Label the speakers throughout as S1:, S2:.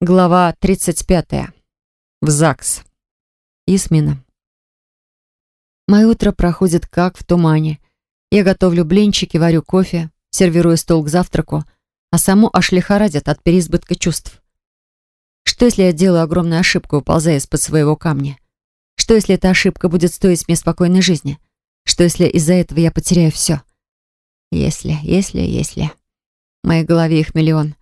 S1: Глава 35. В ЗАГС. Ясмина. Мое утро проходит как в тумане. Я готовлю блинчики, варю кофе, сервирую стол к завтраку, а саму аж лихорадит от переизбытка чувств. Что, если я делаю огромную ошибку, уползая из-под своего камня? Что, если эта ошибка будет стоить мне спокойной жизни? Что, если из-за этого я потеряю все? Если, если, если. В моей голове их миллион.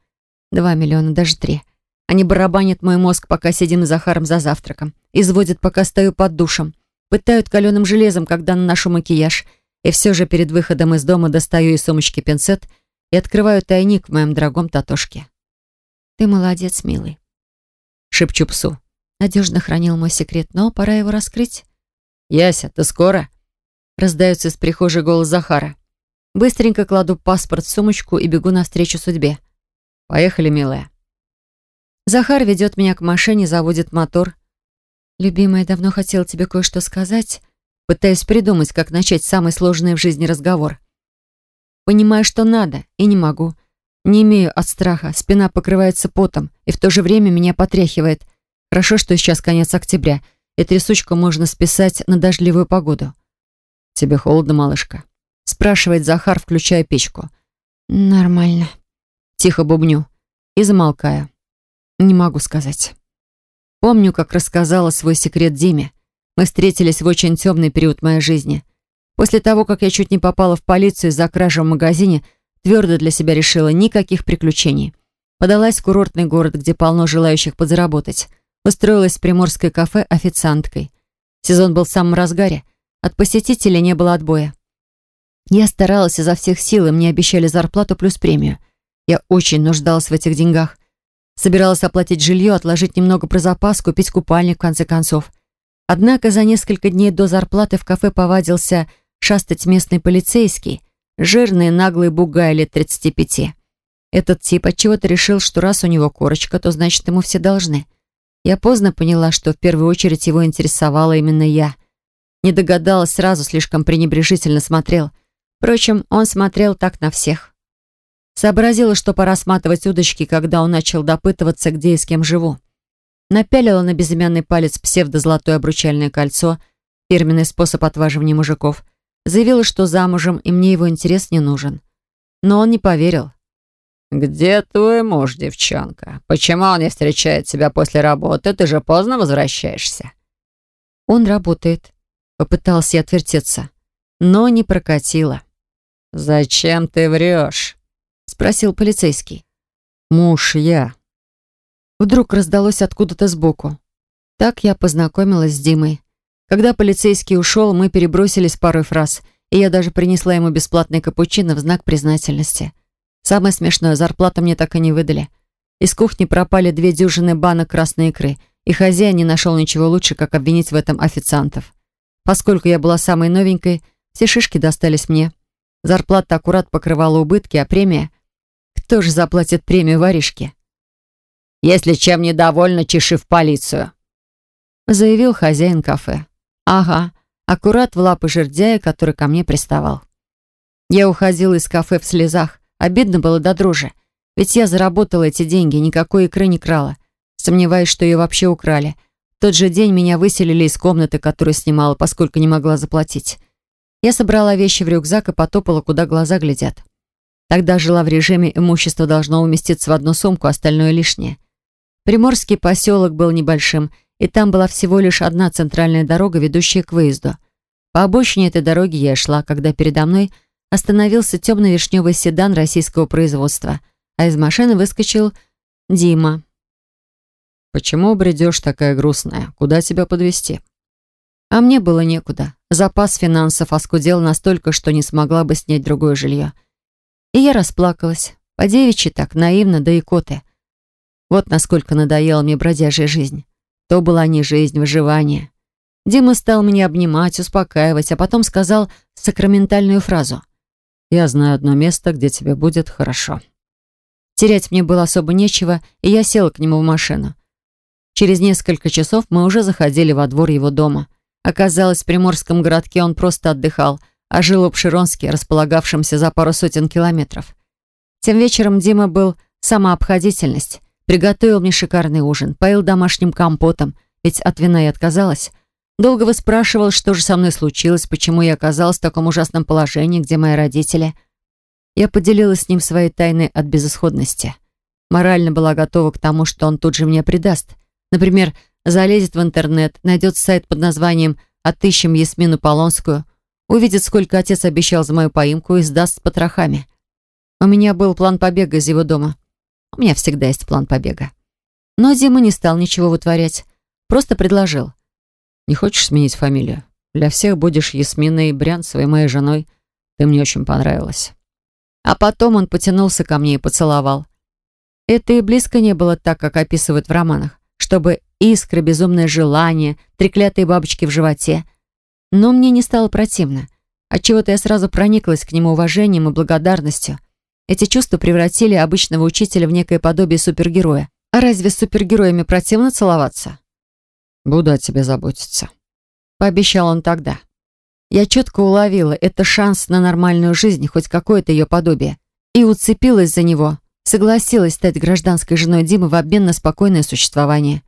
S1: Два миллиона, даже три. Они барабанят мой мозг, пока сидим с Захаром за завтраком. Изводят, пока стою под душем. Пытают каленым железом, когда наношу макияж. И все же перед выходом из дома достаю из сумочки пинцет и открываю тайник в моем дорогом татошке. «Ты молодец, милый», — шепчу псу. Надежно хранил мой секрет, но пора его раскрыть. «Яся, ты скоро?» Раздается из прихожей голос Захара. Быстренько кладу паспорт в сумочку и бегу навстречу судьбе. «Поехали, милая». Захар ведет меня к машине, заводит мотор. «Любимая, давно хотела тебе кое-что сказать. Пытаюсь придумать, как начать самый сложный в жизни разговор. Понимаю, что надо, и не могу. Не имею от страха, спина покрывается потом, и в то же время меня потряхивает. Хорошо, что сейчас конец октября, и трясучку можно списать на дождливую погоду. «Тебе холодно, малышка?» спрашивает Захар, включая печку. «Нормально». Тихо бубню и замолкаю. Не могу сказать. Помню, как рассказала свой секрет Диме. Мы встретились в очень темный период моей жизни. После того, как я чуть не попала в полицию из-за кражи в магазине, твердо для себя решила никаких приключений. Подалась в курортный город, где полно желающих подзаработать. Устроилась в приморское кафе официанткой. Сезон был в самом разгаре. От посетителей не было отбоя. Я старалась изо всех сил, и мне обещали зарплату плюс премию. Я очень нуждалась в этих деньгах. Собиралась оплатить жилье, отложить немного про запас, купить купальник, в конце концов. Однако за несколько дней до зарплаты в кафе повадился шастать местный полицейский, жирный наглый бугай лет 35. Этот тип отчего-то решил, что раз у него корочка, то значит ему все должны. Я поздно поняла, что в первую очередь его интересовала именно я. Не догадалась сразу, слишком пренебрежительно смотрел. Впрочем, он смотрел так на всех. Сообразила, что пора сматывать удочки, когда он начал допытываться, где и с кем живу. Напялила на безымянный палец псевдо-золотое обручальное кольцо, фирменный способ отваживания мужиков. Заявила, что замужем, и мне его интерес не нужен. Но он не поверил. «Где твой муж, девчонка? Почему он не встречает тебя после работы? Ты же поздно возвращаешься». «Он работает», — попытался я отвертеться, но не прокатило. «Зачем ты врешь?» Спросил полицейский. «Муж я». Вдруг раздалось откуда-то сбоку. Так я познакомилась с Димой. Когда полицейский ушел, мы перебросились парой фраз, и я даже принесла ему бесплатный капучино в знак признательности. Самое смешное, зарплату мне так и не выдали. Из кухни пропали две дюжины банок красной икры, и хозяин не нашел ничего лучше, как обвинить в этом официантов. Поскольку я была самой новенькой, все шишки достались мне. Зарплата аккурат покрывала убытки, а премия кто же заплатит премию воришке? «Если чем недовольна, чеши в полицию», — заявил хозяин кафе. «Ага, аккурат в лапы жердяя, который ко мне приставал». Я уходила из кафе в слезах. Обидно было до дрожи. Ведь я заработала эти деньги, никакой икры не крала. Сомневаюсь, что ее вообще украли. В тот же день меня выселили из комнаты, которую снимала, поскольку не могла заплатить. Я собрала вещи в рюкзак и потопала, куда глаза глядят. Тогда жила в режиме имущество должно уместиться в одну сумку, остальное лишнее. Приморский поселок был небольшим, и там была всего лишь одна центральная дорога, ведущая к выезду. По обочине этой дороги я шла, когда передо мной остановился темно-вишневый седан российского производства, а из машины выскочил Дима. «Почему бредешь такая грустная? Куда тебя подвести? А мне было некуда. Запас финансов оскудел настолько, что не смогла бы снять другое жилье. И я расплакалась. По девичьи так, наивно, да и коты. Вот насколько надоела мне бродяжья жизнь. То была не жизнь, выживание. Дима стал меня обнимать, успокаивать, а потом сказал сакраментальную фразу. «Я знаю одно место, где тебе будет хорошо». Терять мне было особо нечего, и я села к нему в машину. Через несколько часов мы уже заходили во двор его дома. Оказалось, в приморском городке он просто отдыхал – а жил в Обширонске, располагавшемся за пару сотен километров. Тем вечером Дима был сама обходительность, Приготовил мне шикарный ужин, поил домашним компотом, ведь от вина я отказалась. Долго выспрашивал, что же со мной случилось, почему я оказалась в таком ужасном положении, где мои родители. Я поделилась с ним своей тайной от безысходности. Морально была готова к тому, что он тут же мне предаст. Например, залезет в интернет, найдет сайт под названием «Отыщем Ясмину Полонскую», увидит, сколько отец обещал за мою поимку и сдаст с потрохами. У меня был план побега из его дома. У меня всегда есть план побега. Но Дима не стал ничего вытворять. Просто предложил. «Не хочешь сменить фамилию? Для всех будешь Ясминой Брянцевой, моей женой. Ты мне очень понравилась». А потом он потянулся ко мне и поцеловал. Это и близко не было так, как описывают в романах, чтобы искры, безумное желание, треклятые бабочки в животе. Но мне не стало противно. Отчего-то я сразу прониклась к нему уважением и благодарностью. Эти чувства превратили обычного учителя в некое подобие супергероя. А разве с супергероями противно целоваться? «Буду о тебе заботиться», — пообещал он тогда. Я четко уловила, это шанс на нормальную жизнь, хоть какое-то ее подобие. И уцепилась за него, согласилась стать гражданской женой Димы в обмен на спокойное существование.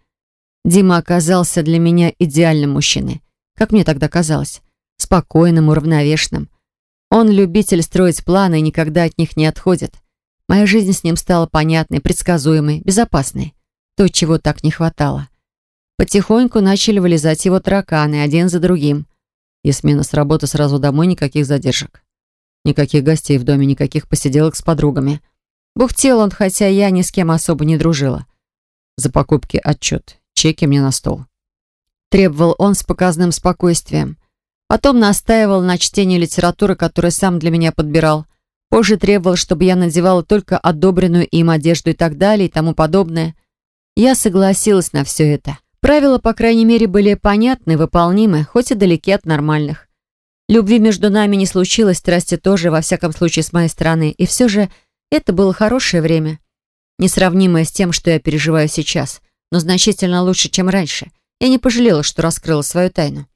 S1: Дима оказался для меня идеальным мужчиной, как мне тогда казалось, спокойным, уравновешенным. Он любитель строить планы и никогда от них не отходит. Моя жизнь с ним стала понятной, предсказуемой, безопасной. То, чего так не хватало. Потихоньку начали вылезать его тараканы, один за другим. Ясмина с работы сразу домой, никаких задержек. Никаких гостей в доме, никаких посиделок с подругами. Бухтел он, хотя я ни с кем особо не дружила. За покупки отчет, чеки мне на стол. Требовал он с показным спокойствием. Потом настаивал на чтении литературы, которую сам для меня подбирал. Позже требовал, чтобы я надевала только одобренную им одежду и так далее и тому подобное. Я согласилась на все это. Правила, по крайней мере, были понятны, выполнимы, хоть и далеки от нормальных. Любви между нами не случилось, страсти тоже, во всяком случае, с моей стороны. И все же это было хорошее время. Несравнимое с тем, что я переживаю сейчас, но значительно лучше, чем раньше. Я не пожалела, что раскрыла свою тайну.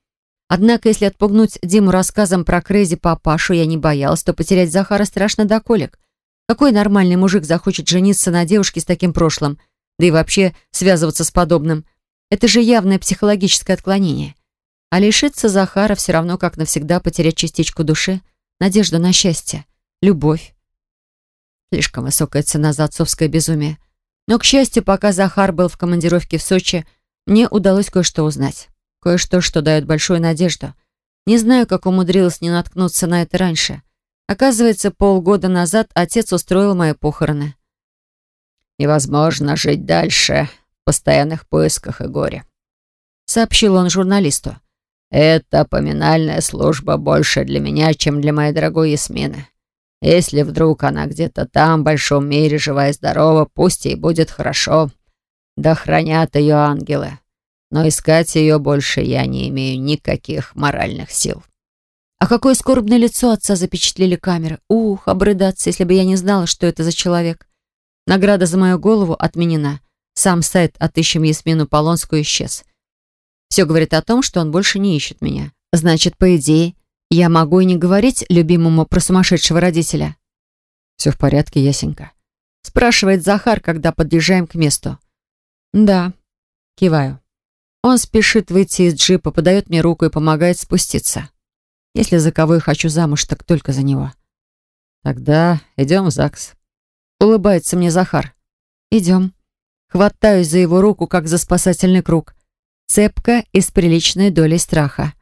S1: Однако, если отпугнуть Диму рассказом про Крейзи папашу я не боялась, то потерять Захара страшно до колик. Какой нормальный мужик захочет жениться на девушке с таким прошлым, да и вообще связываться с подобным? Это же явное психологическое отклонение. А лишиться Захара все равно, как навсегда потерять частичку души, надежду на счастье, любовь. Слишком высокая цена за отцовское безумие. Но, к счастью, пока Захар был в командировке в Сочи, мне удалось кое-что узнать. Кое-что, что дает большую надежду. Не знаю, как умудрилась не наткнуться на это раньше. Оказывается, полгода назад отец устроил мои похороны.
S2: «Невозможно жить дальше в постоянных поисках и горе», — сообщил он журналисту. «Это поминальная служба больше для меня, чем для моей дорогой Ясмины. Если вдруг она где-то там, в большом мире, жива и здорова, пусть ей будет хорошо. Да хранят ее ангелы но искать ее больше я не имею никаких моральных сил.
S1: А какое скорбное лицо отца запечатлели камеры. Ух, обрыдаться, если бы я не знала, что это за человек. Награда за мою голову отменена. Сам сайт «Отыщем Ясмину Полонскую» исчез. Все говорит о том, что он больше не ищет меня. Значит, по идее, я могу и не говорить любимому про сумасшедшего родителя. «Все в порядке, Ясенька?» Спрашивает Захар, когда подъезжаем к месту. «Да». Киваю. Он спешит выйти из джипа, подает мне руку и помогает спуститься. Если за кого я хочу замуж, так только за него. Тогда идем в ЗАГС. Улыбается мне Захар. Идем. Хватаюсь за его руку, как за спасательный круг. Цепка и с приличной долей страха.